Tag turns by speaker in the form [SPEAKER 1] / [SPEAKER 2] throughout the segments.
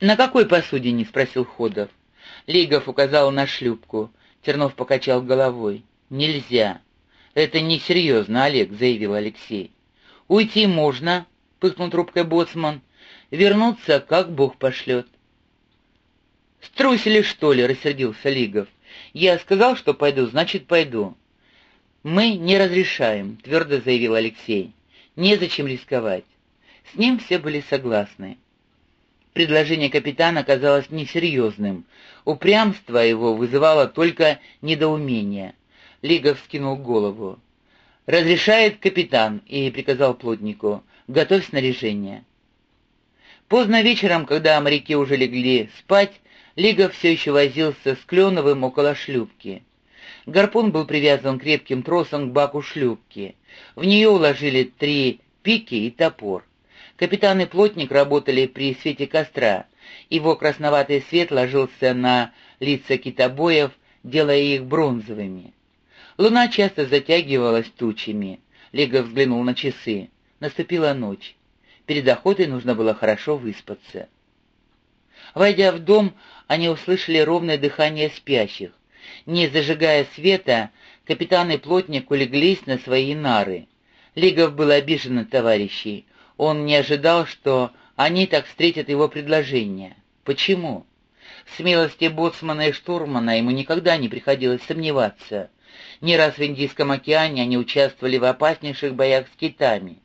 [SPEAKER 1] «На какой посудине?» — спросил Ходов. Лигов указал на шлюпку. Тернов покачал головой. «Нельзя». «Это несерьезно, Олег», — заявил Алексей. «Уйти можно», — пыхнул трубкой боцман. «Вернуться, как Бог пошлет». «Струсили, что ли?» — рассердился Лигов. «Я сказал, что пойду, значит, пойду». «Мы не разрешаем», — твердо заявил Алексей. «Незачем рисковать». С ним все были согласны. Предложение капитана казалось несерьезным. Упрямство его вызывало только недоумение. Лигов скинул голову. «Разрешает капитан», и приказал плотнику. «Готовь снаряжение». Поздно вечером, когда моряки уже легли спать, Лигов все еще возился с Кленовым около шлюпки. Гарпун был привязан крепким тросом к баку шлюпки. В нее уложили три пики и топор. Капитан и плотник работали при свете костра. Его красноватый свет ложился на лица китобоев, делая их бронзовыми. Луна часто затягивалась тучами. Лега взглянул на часы. Наступила ночь. Перед охотой нужно было хорошо выспаться. Войдя в дом, они услышали ровное дыхание спящих. Не зажигая света, капитан и плотник улеглись на свои нары. Лигов был обижен на товарищей. Он не ожидал, что они так встретят его предложение. Почему? В смелости боцмана и штурмана ему никогда не приходилось сомневаться. Не раз в Индийском океане они участвовали в опаснейших боях с китами.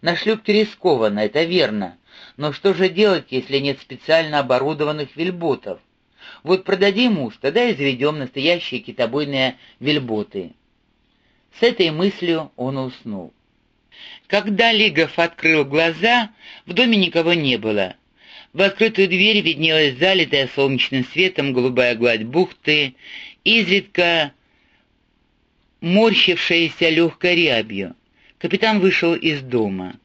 [SPEAKER 1] На шлюпке рискованно, это верно, но что же делать, если нет специально оборудованных вельботов? Вот продадим уж, тогда и заведем настоящие китобойные вельботы. С этой мыслью он уснул. Когда Лигов открыл глаза, в доме никого не было. В открытую дверь виднелась залитая солнечным светом голубая гладь бухты, изредка морщившаяся легкой рябью. Капитан вышел из дома.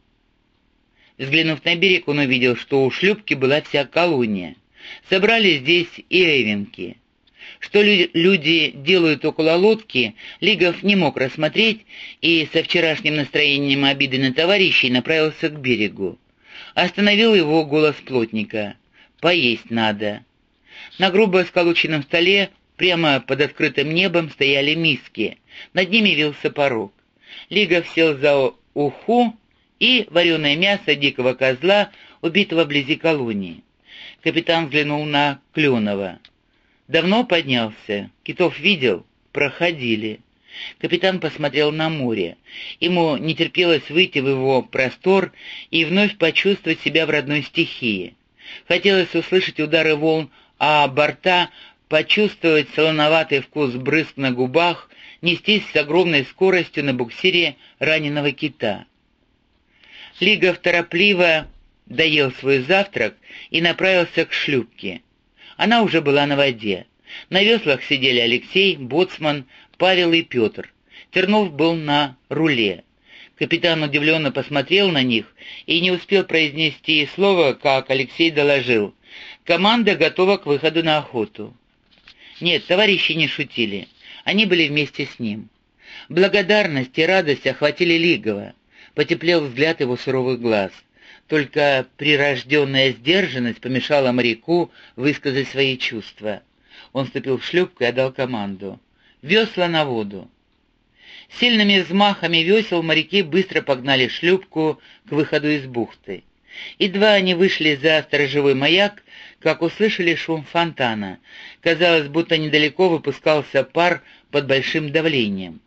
[SPEAKER 1] Взглянув на берег, он увидел, что у шлюпки была вся колония. Собрались здесь и эвенки. Что люди делают около лодки, Лигов не мог рассмотреть и со вчерашним настроением обиды на товарищей направился к берегу. Остановил его голос плотника. «Поесть надо». На грубо сколоченном столе прямо под открытым небом стояли миски. Над ними вился порог. Лигов сел за уху и вареное мясо дикого козла, убитого вблизи колонии. Капитан взглянул на Кленова. Давно поднялся. Китов видел? Проходили. Капитан посмотрел на море. Ему не терпелось выйти в его простор и вновь почувствовать себя в родной стихии. Хотелось услышать удары волн, а борта почувствовать солоноватый вкус брызг на губах, нестись с огромной скоростью на буксире раненого кита. Лигов торопливо доел свой завтрак и направился к шлюпке. Она уже была на воде. На веслах сидели Алексей, Боцман, Павел и Петр. Тернов был на руле. Капитан удивленно посмотрел на них и не успел произнести слова, как Алексей доложил. «Команда готова к выходу на охоту». Нет, товарищи не шутили. Они были вместе с ним. Благодарность и радость охватили Лигова. Потеплел взгляд его суровых глаз. Только прирожденная сдержанность помешала моряку высказать свои чувства. Он вступил в шлюпку и отдал команду. «Весла на воду!» Сильными взмахами весел моряки быстро погнали шлюпку к выходу из бухты. Едва они вышли за сторожевой маяк, как услышали шум фонтана. Казалось, будто недалеко выпускался пар под большим давлением.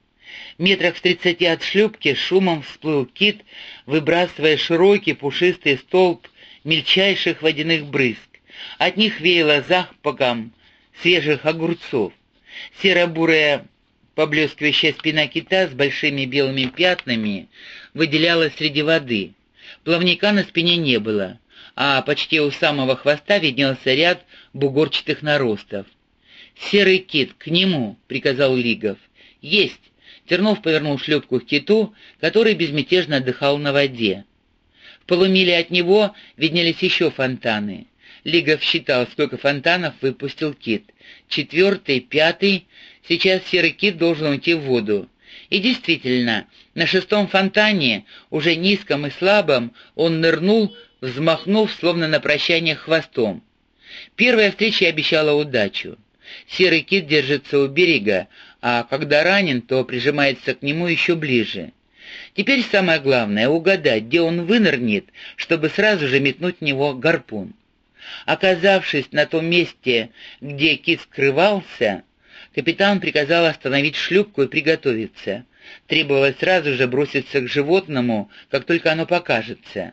[SPEAKER 1] Метрах в тридцати от шлюпки шумом всплыл кит, выбрасывая широкий пушистый столб мельчайших водяных брызг. От них веяло запахом свежих огурцов. Серо-бурая поблескивающая спина кита с большими белыми пятнами выделялась среди воды. Плавника на спине не было, а почти у самого хвоста виднелся ряд бугорчатых наростов. «Серый кит, к нему!» — приказал Лигов. «Есть!» Тернов повернул шлюпку к киту, который безмятежно отдыхал на воде. В полумиле от него виднелись еще фонтаны. Лигов считал, сколько фонтанов выпустил кит. Четвертый, пятый, сейчас серый кит должен уйти в воду. И действительно, на шестом фонтане, уже низком и слабом, он нырнул, взмахнув, словно на прощание хвостом. Первая встреча обещала удачу. Серый кит держится у берега, а когда ранен, то прижимается к нему еще ближе. Теперь самое главное — угадать, где он вынырнет, чтобы сразу же метнуть в него гарпун. Оказавшись на том месте, где кит скрывался, капитан приказал остановить шлюпку и приготовиться. Требовалось сразу же броситься к животному, как только оно покажется.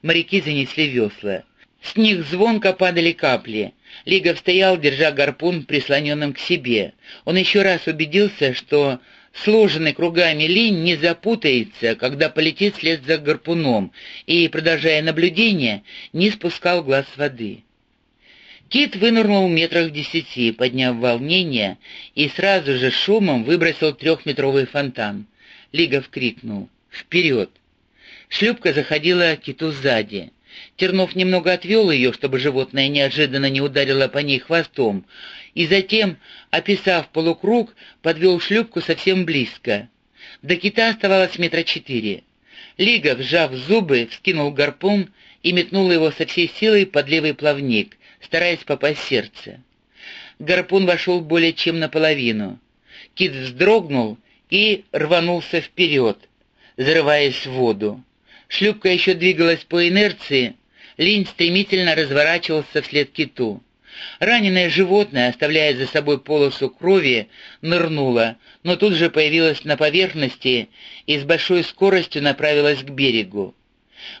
[SPEAKER 1] Моряки занесли весла. С них звонко падали капли. Лигов стоял, держа гарпун прислоненным к себе. Он еще раз убедился, что сложенный кругами линь не запутается, когда полетит вслед за гарпуном, и, продолжая наблюдение, не спускал глаз с воды. Кит вынырнул метрах в десяти, подняв волнение, и сразу же шумом выбросил трехметровый фонтан. Лигов крикнул «Вперед!». Шлюпка заходила киту сзади. Тернов немного отвел ее, чтобы животное неожиданно не ударило по ней хвостом, и затем, описав полукруг, подвел шлюпку совсем близко. До кита оставалось метра четыре. Лига, сжав зубы, вскинул гарпун и метнул его со всей силой под левый плавник, стараясь попасть в сердце. Гарпун вошел более чем наполовину. Кит вздрогнул и рванулся вперед, зарываясь в воду. Шлюпка еще двигалась по инерции, линь стремительно разворачивался вслед киту. Раненое животное, оставляя за собой полосу крови, нырнуло, но тут же появилось на поверхности и с большой скоростью направилось к берегу.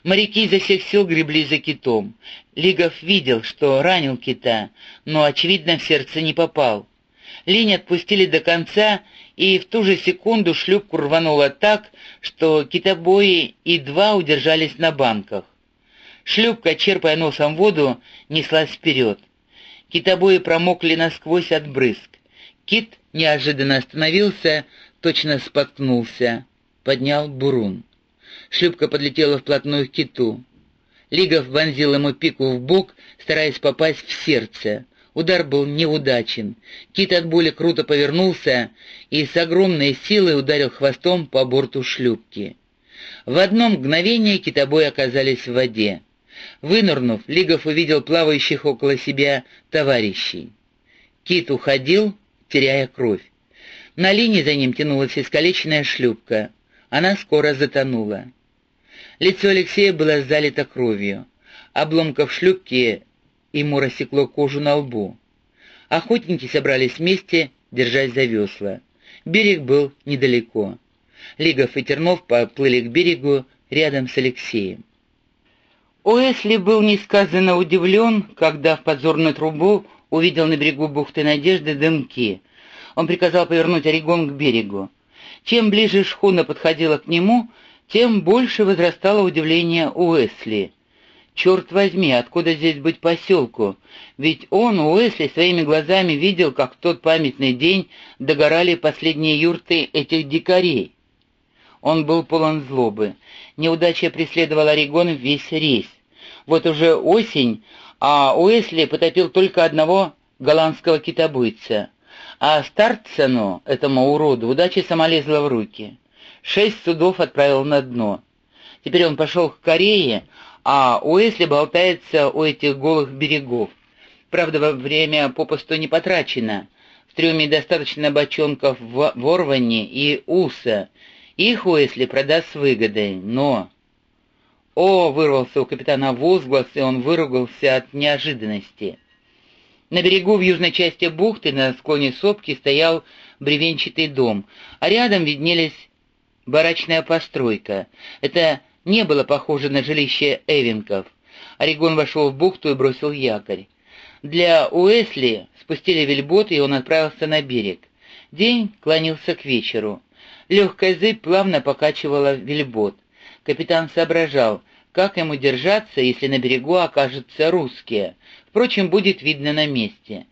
[SPEAKER 1] Моряки изо всех сил гребли за китом. Лигов видел, что ранил кита, но, очевидно, в сердце не попал. Линь отпустили до конца, и в ту же секунду шлюпку рвануло так, что китобои и два удержались на банках. Шлюпка, черпая носом воду, неслась вперед. Китобои промокли насквозь от брызг. Кит неожиданно остановился, точно споткнулся, поднял бурун. Шлюпка подлетела вплотную к киту. Лигов вонзил ему пику в бок, стараясь попасть в сердце. Удар был неудачен. Кит от боли круто повернулся и с огромной силой ударил хвостом по борту шлюпки. В одно мгновение китобои оказались в воде. Вынырнув, Лигов увидел плавающих около себя товарищей. Кит уходил, теряя кровь. На линии за ним тянулась искалеченная шлюпка. Она скоро затонула. Лицо Алексея было залито кровью. Обломков шлюпки ему рассекло кожу на лбу. Охотники собрались вместе, держась за весла. Берег был недалеко. Лигов и Тернов поплыли к берегу рядом с Алексеем. Уэсли был несказанно удивлен, когда в подзорную трубу увидел на берегу бухты Надежды дымки. Он приказал повернуть Орегон к берегу. Чем ближе шхуна подходила к нему, тем больше возрастало удивление Уэсли. Черт возьми, откуда здесь быть поселку? Ведь он, Уэсли, своими глазами видел, как в тот памятный день догорали последние юрты этих дикарей. Он был полон злобы. Неудача преследовала Орегон весь рейс. Вот уже осень, а Уэсли потопил только одного голландского китобойца. А Стартсону, этому уроду, удача сама лезла в руки. Шесть судов отправил на дно. Теперь он пошел к Корее, а Уэсли болтается у этих голых берегов. Правда, во время попусту не потрачено. В трюме достаточно бочонков ворвани и уса, их Уэсли продаст с выгодой, но... «О!» — вырвался у капитана возглас, и он выругался от неожиданности. На берегу в южной части бухты на склоне сопки стоял бревенчатый дом, а рядом виднелись барачная постройка. Это не было похоже на жилище Эвенков. Орегон вошел в бухту и бросил якорь. Для Уэсли спустили вельбот, и он отправился на берег. День клонился к вечеру. Легкая зыбь плавно покачивала вельбот. Капитан соображал, как ему держаться, если на берегу окажутся русские. Впрочем, будет видно на месте.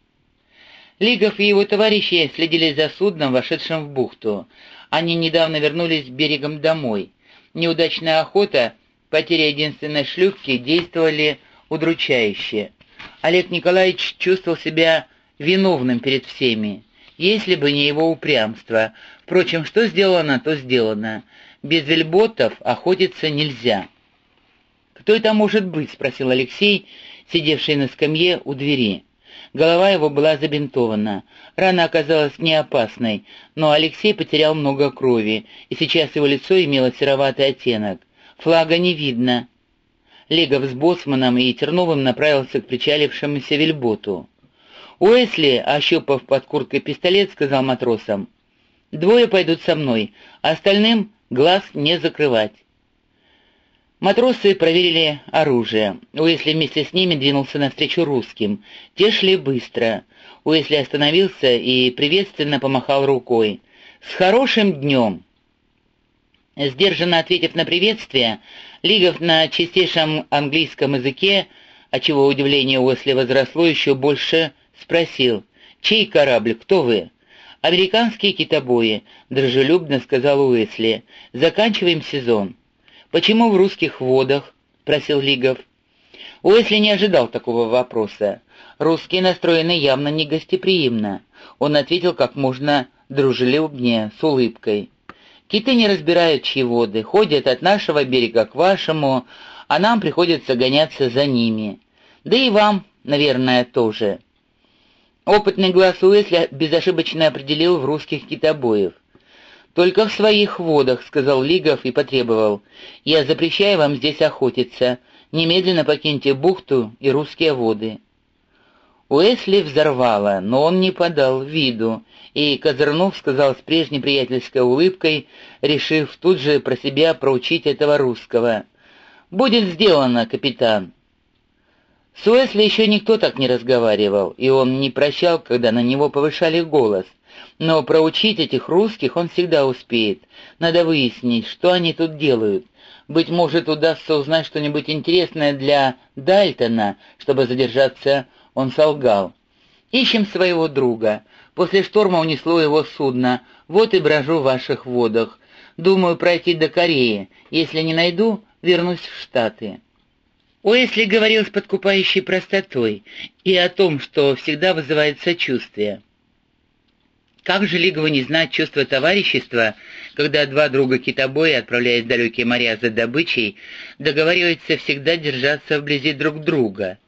[SPEAKER 1] Лигов и его товарищи следили за судном, вошедшим в бухту. Они недавно вернулись берегом домой. Неудачная охота, потеря единственной шлюпки действовали удручающе. Олег Николаевич чувствовал себя виновным перед всеми если бы не его упрямство. Впрочем, что сделано, то сделано. Без вельботов охотиться нельзя. «Кто это может быть?» — спросил Алексей, сидевший на скамье у двери. Голова его была забинтована. Рана оказалась не опасной, но Алексей потерял много крови, и сейчас его лицо имело сероватый оттенок. Флага не видно. Легов с Босманом и Терновым направился к причалившемуся вельботу. Уэсли, ощупав под курткой пистолет, сказал матросам, «Двое пойдут со мной, а остальным глаз не закрывать». Матросы проверили оружие. Уэсли вместе с ними двинулся навстречу русским. Те шли быстро. Уэсли остановился и приветственно помахал рукой. «С хорошим днем!» Сдержанно ответив на приветствие, Лигов на чистейшем английском языке, отчего удивление Уэсли возросло еще больше, спросил, «Чей корабль? Кто вы?» «Американские китобои», — дружелюбно сказал Уэсли. «Заканчиваем сезон». «Почему в русских водах?» — просил Лигов. Уэсли не ожидал такого вопроса. Русские настроены явно негостеприимно. Он ответил как можно дружелюбнее, с улыбкой. «Киты не разбирают, чьи воды, ходят от нашего берега к вашему, а нам приходится гоняться за ними. Да и вам, наверное, тоже». Опытный глаз Уэсли безошибочно определил в русских китобоев. «Только в своих водах», — сказал Лигов и потребовал. «Я запрещаю вам здесь охотиться. Немедленно покиньте бухту и русские воды». Уэсли взорвало, но он не подал виду, и Козырнов сказал с прежней приятельской улыбкой, решив тут же про себя проучить этого русского. «Будет сделано, капитан». С Уэсли еще никто так не разговаривал, и он не прощал, когда на него повышали голос — но проучить этих русских он всегда успеет. Надо выяснить, что они тут делают. Быть может, удастся узнать что-нибудь интересное для Дальтона, чтобы задержаться, он солгал. Ищем своего друга. После шторма унесло его судно. Вот и брожу в ваших водах. Думаю пройти до Кореи. Если не найду, вернусь в Штаты». Уэсли говорил с подкупающей простотой и о том, что всегда вызывает сочувствие. Как же Лигову не знать чувства товарищества, когда два друга китобоя, отправляясь в далекие моря за добычей, договариваются всегда держаться вблизи друг друга?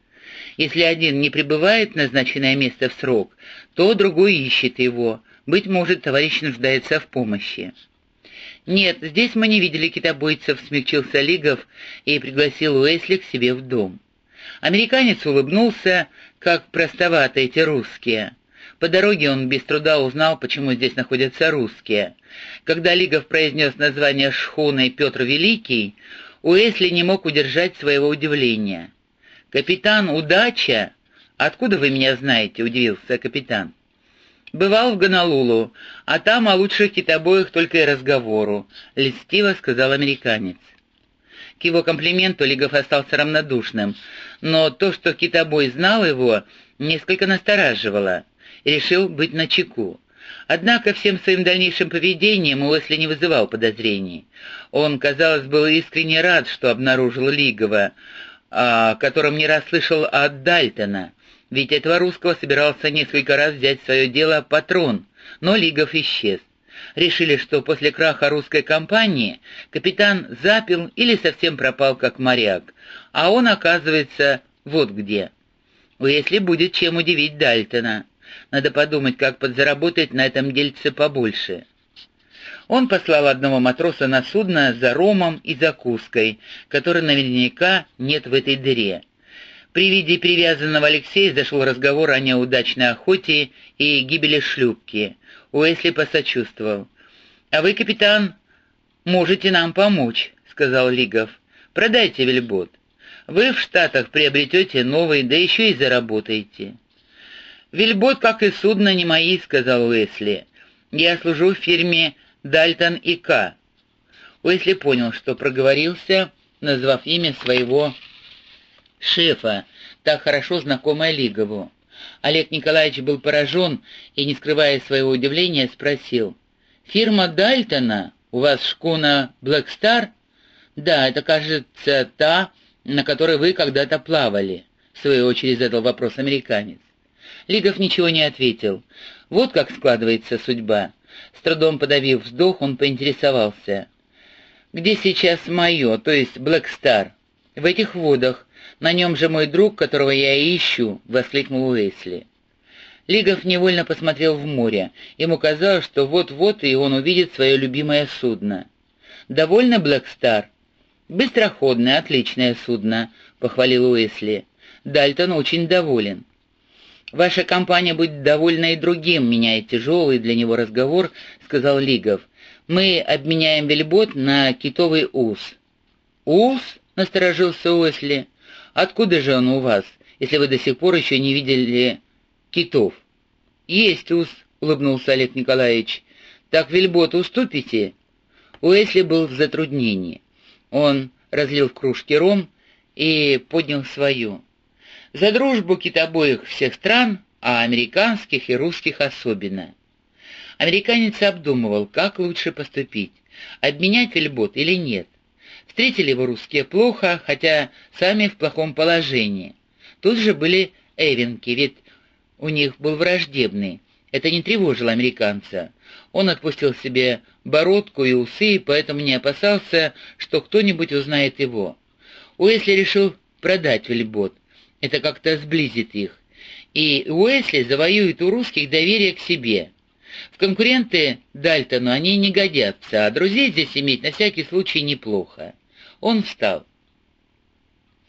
[SPEAKER 1] Если один не прибывает в назначенное место в срок, то другой ищет его. Быть может, товарищ нуждается в помощи. «Нет, здесь мы не видели китобойцев», — смягчился Лигов и пригласил Уэсли к себе в дом. Американец улыбнулся, как простовато эти русские. По дороге он без труда узнал, почему здесь находятся русские. Когда Лигов произнес название шхуны Петр Великий, Уэсли не мог удержать своего удивления. «Капитан, удача!» «Откуда вы меня знаете?» — удивился капитан. «Бывал в Гонолулу, а там о лучших китобоях только и разговору», — льстиво сказал американец. К его комплименту Лигов остался равнодушным, но то, что китобой знал его, несколько настораживало решил быть начеку. Однако всем своим дальнейшим поведением Уэсли не вызывал подозрений. Он, казалось, был искренне рад, что обнаружил Лигова, о котором не раз слышал от Дальтона, ведь этого русского собирался несколько раз взять свое дело патрон, но Лигов исчез. Решили, что после краха русской компании капитан запил или совсем пропал как моряк, а он, оказывается, вот где. Если будет чем удивить Дальтона. Надо подумать, как подзаработать на этом дельце побольше. Он послал одного матроса на судно за ромом и закуской, которой наверняка нет в этой дыре. При виде привязанного Алексея зашел разговор о неудачной охоте и гибели шлюпки. Уэсли посочувствовал. «А вы, капитан, можете нам помочь», — сказал Лигов. «Продайте вельбот. Вы в Штатах приобретете новый, да еще и заработаете». «Вельбот, как и судно, не мои», — сказал Уэсли. «Я служу в фирме «Дальтон и К». Уэсли понял, что проговорился, назвав имя своего шефа, так хорошо знакомое Лигову. Олег Николаевич был поражен и, не скрывая своего удивления, спросил. «Фирма Дальтона? У вас шкуна «Блэкстар»?» «Да, это, кажется, та, на которой вы когда-то плавали», — в свою очередь задал вопрос американец. Лигов ничего не ответил. Вот как складывается судьба. С трудом подавив вздох, он поинтересовался. «Где сейчас мое, то есть Блэк Стар?» «В этих водах. «На нем же мой друг, которого я ищу», — воскликнул Уэсли. Лигов невольно посмотрел в море. Ему казалось, что вот-вот и он увидит свое любимое судно. «Довольно, Блэкстар?» «Быстроходное, отличное судно», — похвалил Уэсли. «Дальтон очень доволен». «Ваша компания будет довольна и другим», — меняя тяжелый для него разговор, — сказал Лигов. «Мы обменяем вельбот на китовый ус». «Ус?» — насторожился Уэсли. «Откуда же он у вас, если вы до сих пор еще не видели китов?» «Есть ус», — улыбнулся Олег Николаевич. «Так вельбот уступите?» Уэсли был в затруднении. Он разлил в кружке ром и поднял свою. За дружбу китобоих всех стран, а американских и русских особенно. Американец обдумывал, как лучше поступить, обменять вельбот или нет. Встретили его русские плохо, хотя сами в плохом положении. Тут же были эвенки, ведь у них был враждебный. Это не тревожило американца. Он отпустил себе бородку и усы, поэтому не опасался, что кто-нибудь узнает его. Уэсли решил продать вельбот. Это как-то сблизит их. И Уэсли завоюет у русских доверие к себе. В конкуренты Дальтону они не годятся, а друзей здесь иметь на всякий случай неплохо. Он встал.